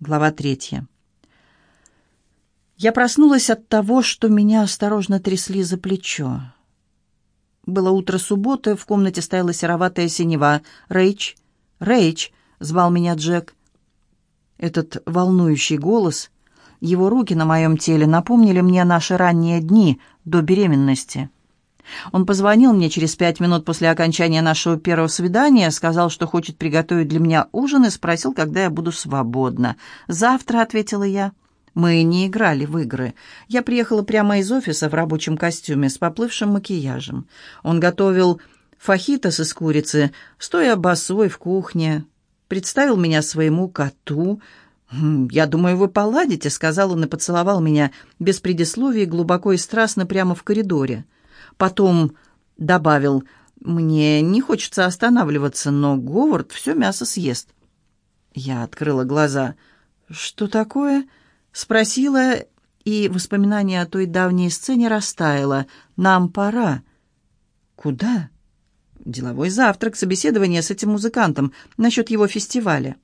Глава третья. Я проснулась от того, что меня осторожно трясли за плечо. Было утро субботы, в комнате стояла сероватая синева. «Рэйч! Рэйч!» — звал меня Джек. Этот волнующий голос, его руки на моем теле напомнили мне наши ранние дни до беременности. Он позвонил мне через пять минут после окончания нашего первого свидания, сказал, что хочет приготовить для меня ужин и спросил, когда я буду свободна. «Завтра», — ответила я. Мы не играли в игры. Я приехала прямо из офиса в рабочем костюме с поплывшим макияжем. Он готовил фахитос из курицы, стоя босой в кухне. Представил меня своему коту. «Хм, «Я думаю, вы поладите», — сказал он и поцеловал меня без предисловий, глубоко и страстно прямо в коридоре. Потом добавил, «Мне не хочется останавливаться, но Говард все мясо съест». Я открыла глаза. «Что такое?» Спросила, и воспоминание о той давней сцене растаяло. «Нам пора». «Куда?» «Деловой завтрак, собеседование с этим музыкантом насчет его фестиваля».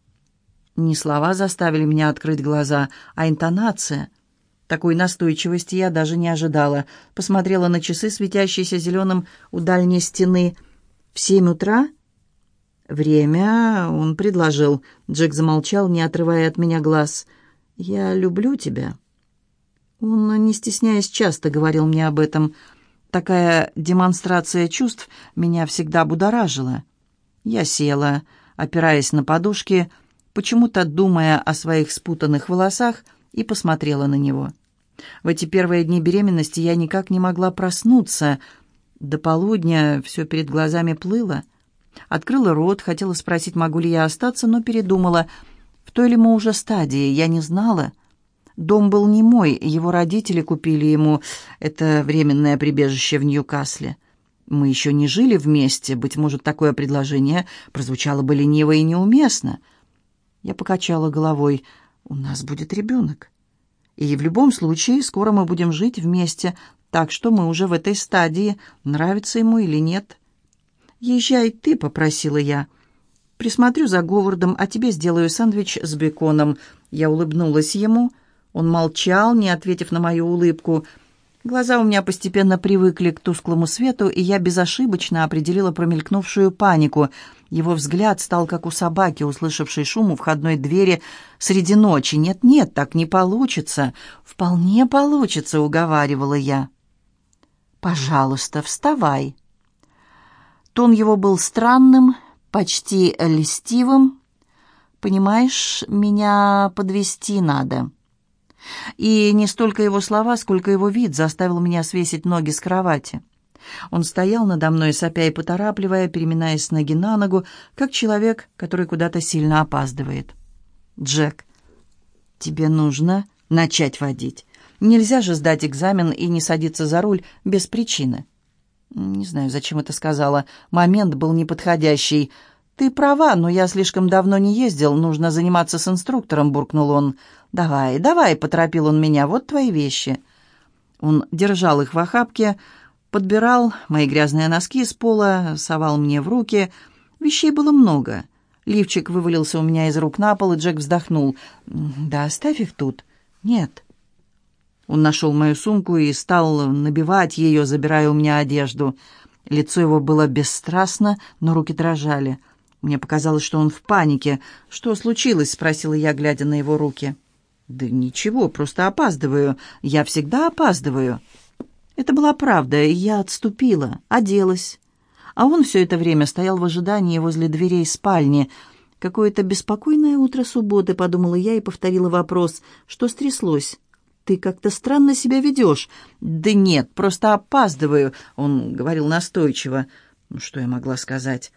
Не слова заставили меня открыть глаза, а интонация. Такой настойчивости я даже не ожидала. Посмотрела на часы, светящиеся зеленым у дальней стены. «В семь утра?» «Время...» — он предложил. Джек замолчал, не отрывая от меня глаз. «Я люблю тебя». Он, не стесняясь, часто говорил мне об этом. Такая демонстрация чувств меня всегда будоражила. Я села, опираясь на подушки, почему-то думая о своих спутанных волосах, и посмотрела на него. В эти первые дни беременности я никак не могла проснуться. До полудня все перед глазами плыло. Открыла рот, хотела спросить, могу ли я остаться, но передумала — в той ли мы уже стадии, я не знала. Дом был не мой, его родители купили ему это временное прибежище в Ньюкасле. Мы еще не жили вместе, быть может, такое предложение прозвучало бы лениво и неуместно. Я покачала головой. «У нас будет ребенок. И в любом случае скоро мы будем жить вместе, так что мы уже в этой стадии, нравится ему или нет». «Езжай ты», — попросила я. Присмотрю за Говардом, а тебе сделаю сэндвич с беконом». Я улыбнулась ему. Он молчал, не ответив на мою улыбку. Глаза у меня постепенно привыкли к тусклому свету, и я безошибочно определила промелькнувшую панику. Его взгляд стал как у собаки, услышавшей шум у входной двери среди ночи. «Нет-нет, так не получится». «Вполне получится», — уговаривала я. «Пожалуйста, вставай». Тон его был странным, почти льстивым. «Понимаешь, меня подвести надо». И не столько его слова, сколько его вид заставил меня свесить ноги с кровати. Он стоял надо мной, сопя и поторапливая, переминаясь с ноги на ногу, как человек, который куда-то сильно опаздывает. «Джек, тебе нужно начать водить. Нельзя же сдать экзамен и не садиться за руль без причины». Не знаю, зачем это сказала. Момент был неподходящий. «Ты права, но я слишком давно не ездил. Нужно заниматься с инструктором», — буркнул он. «Давай, давай», — поторопил он меня. «Вот твои вещи». Он держал их в охапке, подбирал мои грязные носки с пола, совал мне в руки. Вещей было много. Лифчик вывалился у меня из рук на пол, и Джек вздохнул. «Да оставь их тут». «Нет». Он нашел мою сумку и стал набивать ее, забирая у меня одежду. Лицо его было бесстрастно, но руки дрожали. Мне показалось, что он в панике. «Что случилось?» — спросила я, глядя на его руки. «Да ничего, просто опаздываю. Я всегда опаздываю». Это была правда, и я отступила, оделась. А он все это время стоял в ожидании возле дверей спальни. «Какое-то беспокойное утро субботы», — подумала я и повторила вопрос. «Что стряслось?» ты как-то странно себя ведешь». «Да нет, просто опаздываю», — он говорил настойчиво. Ну, что я могла сказать?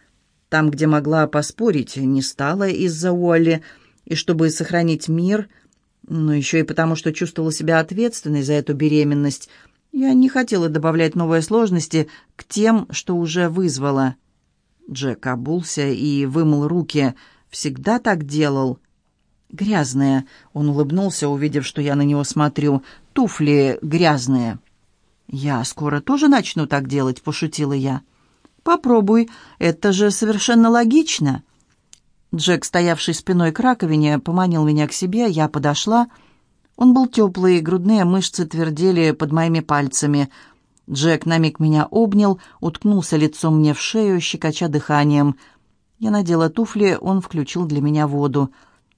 Там, где могла поспорить, не стала из-за Уолли, и чтобы сохранить мир, но еще и потому, что чувствовала себя ответственной за эту беременность, я не хотела добавлять новые сложности к тем, что уже вызвала. Джек обулся и вымыл руки. Всегда так делал. «Грязные», — он улыбнулся, увидев, что я на него смотрю. «Туфли грязные». «Я скоро тоже начну так делать», — пошутила я. «Попробуй, это же совершенно логично». Джек, стоявший спиной к раковине, поманил меня к себе, я подошла. Он был теплый, грудные мышцы твердели под моими пальцами. Джек на миг меня обнял, уткнулся лицом мне в шею, щекоча дыханием. Я надела туфли, он включил для меня воду.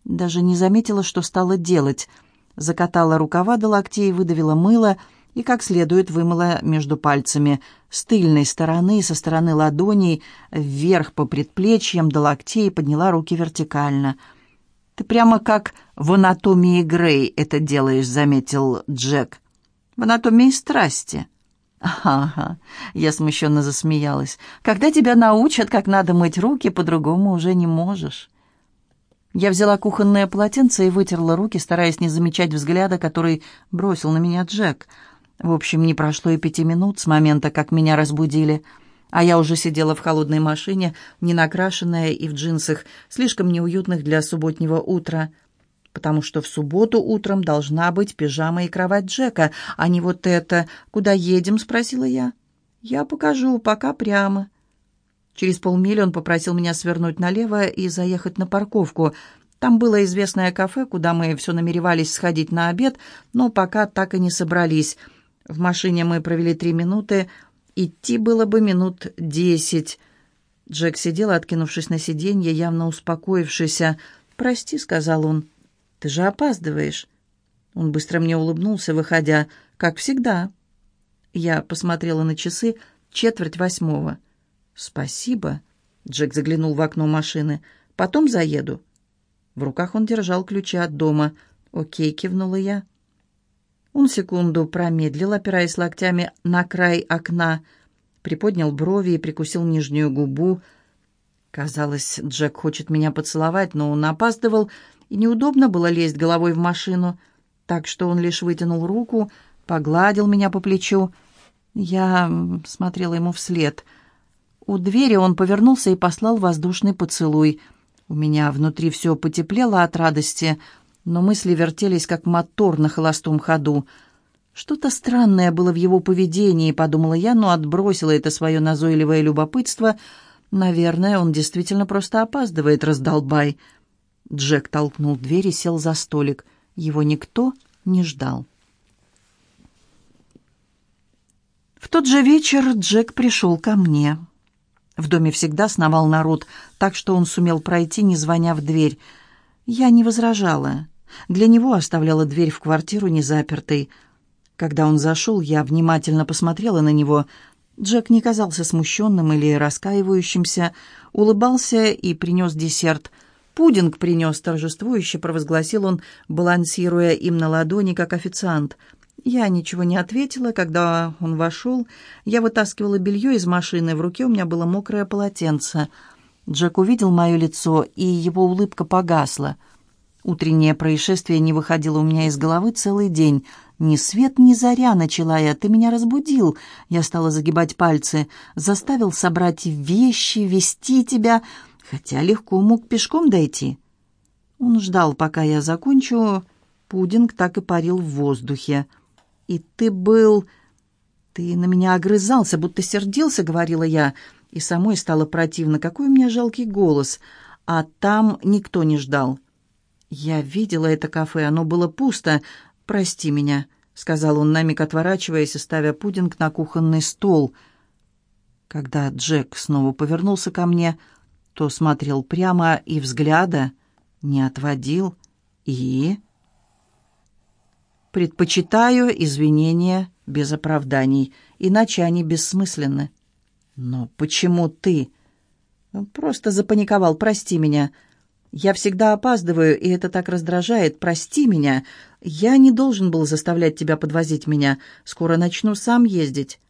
Даже не заметила, что стала делать. Закатала рукава до локтей, выдавила мыло — и как следует вымыла между пальцами с тыльной стороны, со стороны ладоней, вверх по предплечьям до локтей, подняла руки вертикально. «Ты прямо как в анатомии Грей это делаешь», — заметил Джек. «В анатомии страсти». «Ага», — я смущенно засмеялась. «Когда тебя научат, как надо мыть руки, по-другому уже не можешь». Я взяла кухонное полотенце и вытерла руки, стараясь не замечать взгляда, который бросил на меня Джек — в общем, не прошло и пяти минут с момента, как меня разбудили, а я уже сидела в холодной машине, не накрашенная и в джинсах, слишком неуютных для субботнего утра, потому что в субботу утром должна быть пижама и кровать Джека, а не вот это. «Куда едем?» — спросила я. «Я покажу, пока прямо». Через полмили он попросил меня свернуть налево и заехать на парковку. Там было известное кафе, куда мы все намеревались сходить на обед, но пока так и не собрались — в машине мы провели три минуты. Идти было бы минут десять. Джек сидел, откинувшись на сиденье, явно успокоившийся. «Прости», — сказал он, — «ты же опаздываешь». Он быстро мне улыбнулся, выходя, как всегда. Я посмотрела на часы, четверть восьмого. «Спасибо», — Джек заглянул в окно машины. «Потом заеду». В руках он держал ключи от дома. «Окей», — кивнула я. Он секунду промедлил, опираясь локтями на край окна, приподнял брови и прикусил нижнюю губу. Казалось, Джек хочет меня поцеловать, но он опаздывал, и неудобно было лезть головой в машину, так что он лишь вытянул руку, погладил меня по плечу. Я смотрела ему вслед. У двери он повернулся и послал воздушный поцелуй. У меня внутри все потеплело от радости — но мысли вертелись, как мотор на холостом ходу. Что-то странное было в его поведении, подумала я, но отбросила это свое назойливое любопытство. Наверное, он действительно просто опаздывает, раздолбай. Джек толкнул дверь и сел за столик. Его никто не ждал. В тот же вечер Джек пришел ко мне. В доме всегда сновал народ, так что он сумел пройти, не звоня в дверь. Я не возражала. Для него оставляла дверь в квартиру незапертой. Когда он зашел, я внимательно посмотрела на него. Джек не казался смущенным или раскаивающимся, улыбался и принес десерт. «Пудинг принес», — торжествующе провозгласил он, балансируя им на ладони, как официант. Я ничего не ответила, когда он вошел. Я вытаскивала белье из машины, в руке у меня было мокрое полотенце. Джек увидел мое лицо, и его улыбка погасла — Утреннее происшествие не выходило у меня из головы целый день. «Ни свет, ни заря», — начала я. «Ты меня разбудил». Я стала загибать пальцы. «Заставил собрать вещи, вести тебя, хотя легко мог пешком дойти». Он ждал, пока я закончу. Пудинг так и парил в воздухе. «И ты был...» «Ты на меня огрызался, будто сердился», — говорила я. И самой стало противно. Какой у меня жалкий голос. А там никто не ждал. «Я видела это кафе, оно было пусто. Прости меня», — сказал он на миг, отворачиваясь и ставя пудинг на кухонный стол. Когда Джек снова повернулся ко мне, то смотрел прямо и взгляда не отводил. И... «Предпочитаю извинения без оправданий, иначе они бессмысленны». «Но почему ты?» «Просто запаниковал, прости меня». Я всегда опаздываю, и это так раздражает. Прости меня. Я не должен был заставлять тебя подвозить меня. Скоро начну сам ездить.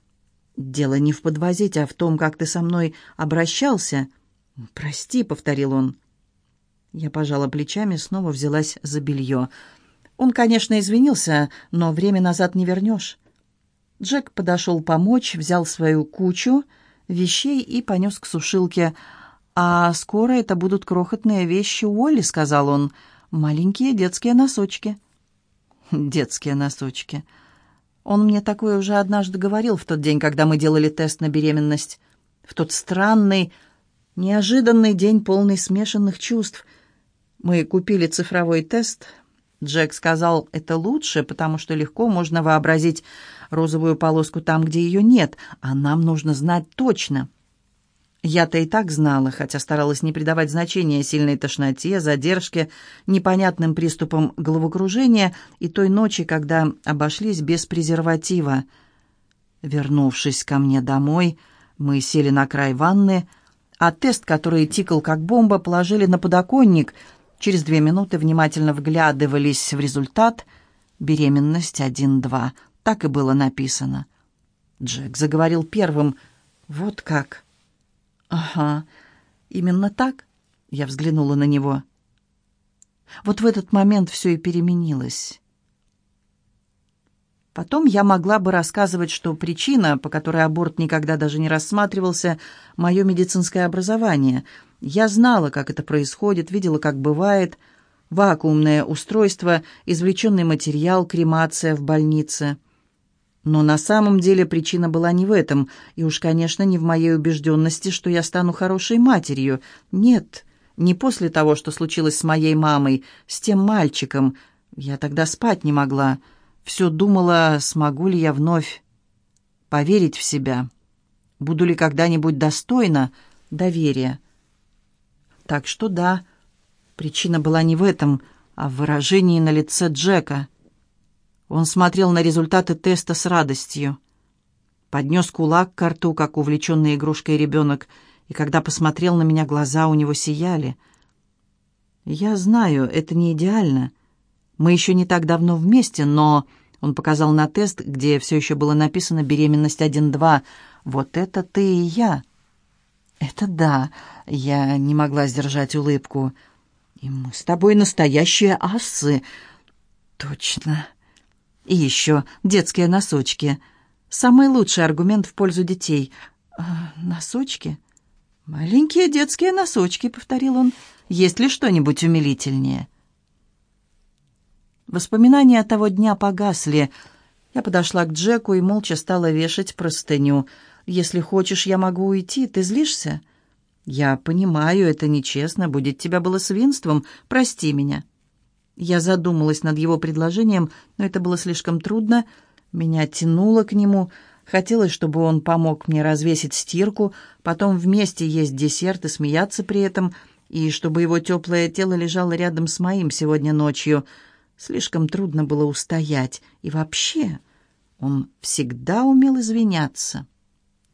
Дело не в подвозить, а в том, как ты со мной обращался. Прости, повторил он. Я пожала плечами, снова взялась за белье. Он, конечно, извинился, но время назад не вернешь. Джек подошел помочь, взял свою кучу вещей и понес к сушилке. «А скоро это будут крохотные вещи Уолли», — сказал он. «Маленькие детские носочки». «Детские носочки». Он мне такое уже однажды говорил в тот день, когда мы делали тест на беременность. В тот странный, Неожиданный день, полный смешанных чувств. Мы купили цифровой тест. Джек сказал, это лучше, потому что легко можно вообразить розовую полоску там, где ее нет, а нам нужно знать точно. Я-то и так знала, хотя старалась не придавать значения сильной тошноте, задержке, непонятным приступам головокружения и той ночи, когда обошлись без презерватива. Вернувшись ко мне домой, мы сели на край ванны, а тест, который тикал как бомба, положили на подоконник. Через две минуты внимательно вглядывались в результат. Беременность 1-2. Так и было написано. Джек заговорил первым. «Вот как?» «Ага, именно так?» Я взглянула на него. Вот в этот момент все и переменилось. Потом я могла бы рассказывать, что причина, по которой аборт никогда даже не рассматривался, мое медицинское образование. Я знала, как это происходит, видела, как бывает. Вакуумное устройство, извлеченный материал, кремация в больнице. Но на самом деле причина была не в этом, и уж, конечно, не в моей убежденности, что я стану хорошей матерью. Нет, не после того, что случилось с моей мамой, с тем мальчиком. Я тогда спать не могла все думала, смогу ли я вновь поверить в себя, буду ли когда-нибудь достойна доверия. Так что да, причина была не в этом, а в выражении на лице Джека. Он смотрел на результаты теста с радостью. Поднес кулак к рту, как увлеченный игрушкой ребенок, и когда посмотрел на меня, глаза у него сияли. «Я знаю, это не идеально», мы еще не так давно вместе, но...» Он показал на тест, где все еще было написано «беременность 1-2». «Вот это ты и я». «Это да». Я не могла сдержать улыбку. «И мы с тобой настоящие асы». «Точно». «И еще детские носочки. Самый лучший аргумент в пользу детей». «А, «Носочки?» «Маленькие детские носочки», — повторил он. «Есть ли что-нибудь умилительнее?» Воспоминания того дня погасли. Я подошла к Джеку и молча стала вешать простыню. «Если хочешь, я могу уйти. Ты злишься?» «Я понимаю, это нечестно. Будет тебя было свинством. Прости меня». Я задумалась над его предложением, но это было слишком трудно. Меня тянуло к нему. Хотелось, чтобы он помог мне развесить стирку, потом вместе есть десерт и смеяться при этом, и чтобы его теплое тело лежало рядом с моим сегодня ночью — Слишком трудно было устоять. И вообще, он всегда умел извиняться.